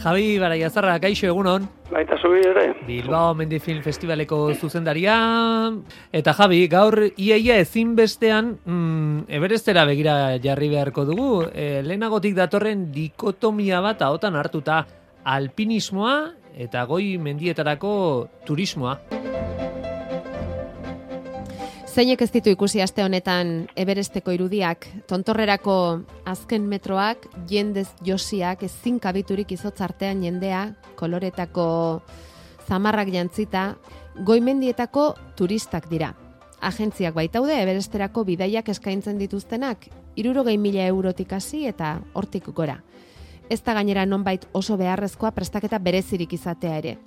Javi Baraiazarra, kaixo egunon. Baita zubi ere. Bilbao Mendi Film Festivaleko zuzendaria. Eta Javi, gaur iaia ezin bestean, mm, eberestera begira jarri beharko dugu. E, lehenagotik datorren dikotomia bat ahotan hartuta alpinismoa eta goi mendietarako turismoa. Zeinek ez ditu ikusi aste honetan Everesteko irudiak, tontorrerako azken metroak, jendez josiak, ezin kabiturik izotz artean jendea, koloretako zamarrak jantzita, goimendietako turistak dira. Agentziak baitaude Everesterako bidaiak eskaintzen dituztenak, irurogei mila eurotik hasi eta hortik gora. Ez da gainera nonbait oso beharrezkoa prestaketa berezirik izatea ere.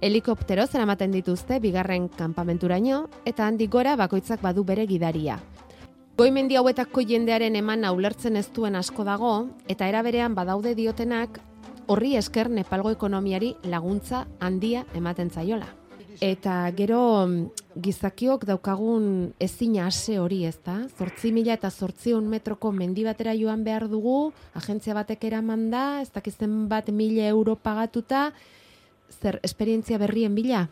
Helikoptero zeramaten dituzte bigarren kanpamenturaino eta handik gora bakoitzak badu bere gidaria. Goimendi hauetako jendearen eman ulertzen ez duen asko dago eta eraberean badaude diotenak horri esker Nepalgo ekonomiari laguntza handia ematen zaiola. Eta gero gizakiok daukagun ezina ase hori ez da? Zortzi mila eta zortzion metroko mendi batera joan behar dugu, agentzia batek eraman da, ez dakizten bat mila euro pagatuta, zer esperientzia berrien bila?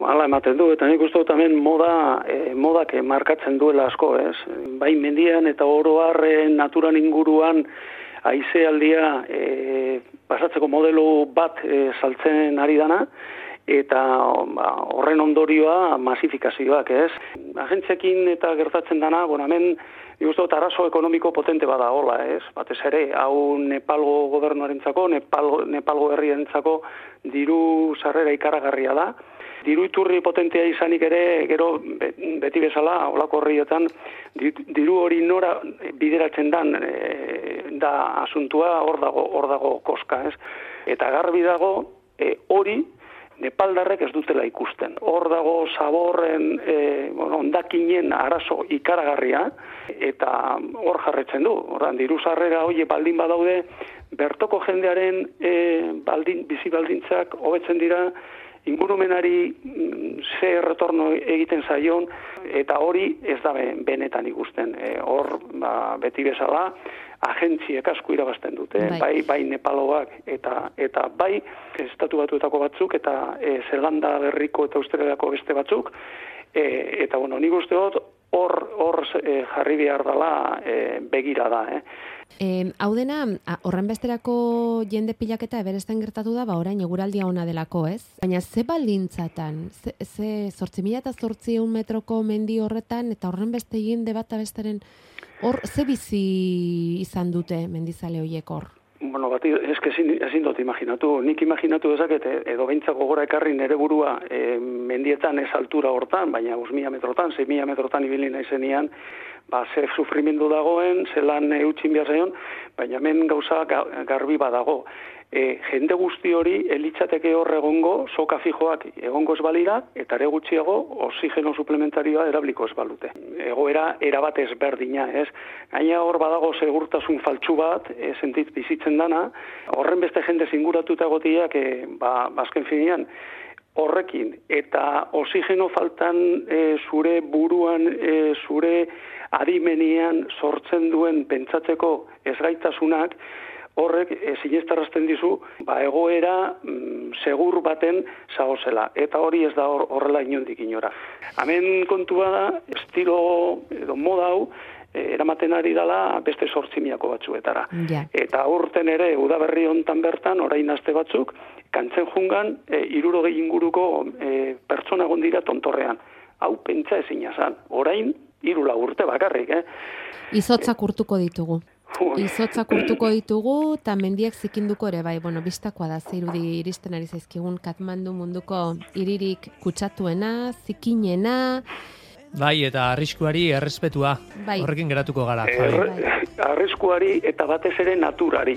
Hala ematen du, eta nik uste dut hemen moda, e, modak markatzen duela asko, ez? Bai mendian eta oro harren naturan inguruan aizealdia e, pasatzeko modelo bat e, saltzen ari dana, eta ba, horren ondorioa masifikazioak, ez? Agentzekin eta gertatzen dana, bueno, hemen dut arazo ekonomiko potente bada hola, ez? Batez ere, hau Nepalgo gobernuarentzako, Nepalgo, Nepalgo herriarentzako diru sarrera ikaragarria da. Diru iturri potentea izanik ere, gero beti bezala, olako horrietan, diru hori nora bideratzen dan e, da asuntua hor dago, hor dago koska, ez? Eta garbi dago, e, hori, Nepaldarrek ez dutela ikusten. Hor dago zaborren, e, bueno, ondakinen arazo ikaragarria, eta hor jarretzen du. Horran, diru sarrera hoi baldin badaude, bertoko jendearen e, baldin, bizi baldintzak hobetzen dira, ingurumenari mm, ze retorno egiten zaion, eta hori ez da benetan ikusten. E, hor, ba, beti bezala, agentziek asko irabazten dute, bai, bai, bai Nepaloak eta eta bai estatu batuetako batzuk eta e, Zelanda berriko eta Australiako beste batzuk. E, eta bueno, nik uste dut hor hor e, jarri behar dela e, begira da, eh. E, hau dena, horren besterako jende pilaketa eberesten gertatu da, ba orain eguraldia ona delako, ez? Baina ze balintzatan, ze, ze zortzi mila eta zortzi metroko mendi horretan, eta horren beste jende bat besteren Hor, ze bizi izan dute mendizale horiek hor? Bueno, bat, eske ezin, ezin dut imaginatu. Nik imaginatu dezaket, edo behintzako gora ekarri nere burua e, mendietan ez altura hortan, baina us mila metrotan, zei mila metrotan ibili nahi ba, ze sufrimendu dagoen, zelan eutxin behar zaion, baina hemen gauza garbi badago e, jende guzti hori elitzateke hor egongo soka fijoak egongo ez balira eta ere gutxiago oxigeno suplementarioa erabliko ez balute. Egoera erabat ezberdina, ez? Gaina hor badago segurtasun faltsu bat, e, sentit bizitzen dana, horren beste jende zinguratuta gotiak, e, ba, bazken finean, horrekin, eta oxigeno faltan e, zure buruan, e, zure adimenian sortzen duen pentsatzeko ezgaitasunak, horrek e, sinestarrazten dizu ba, egoera mm, segur baten zagozela. Eta hori ez da horrela inondik inora. Hemen kontua da, estilo edo moda hau, eramaten ari dala beste sortzimiako batzuetara. Ja. Eta urten ere, udaberri hontan bertan, orain aste batzuk, kantzen jungan, e, irurogei inguruko e, pertsona gondira tontorrean. Hau pentsa ezin zan. Orain, irula urte bakarrik, eh? Izotzak urtuko ditugu. Izotzak urtuko ditugu, eta mendiak zikinduko ere, bai, bueno, biztakoa da, zeirudi iristen ari zaizkigun Katmandu munduko iririk kutsatuena, zikinena, Bai, eta arriskuari errespetua. Bai. Horrekin geratuko gara. Er, arriskuari eta batez ere naturari.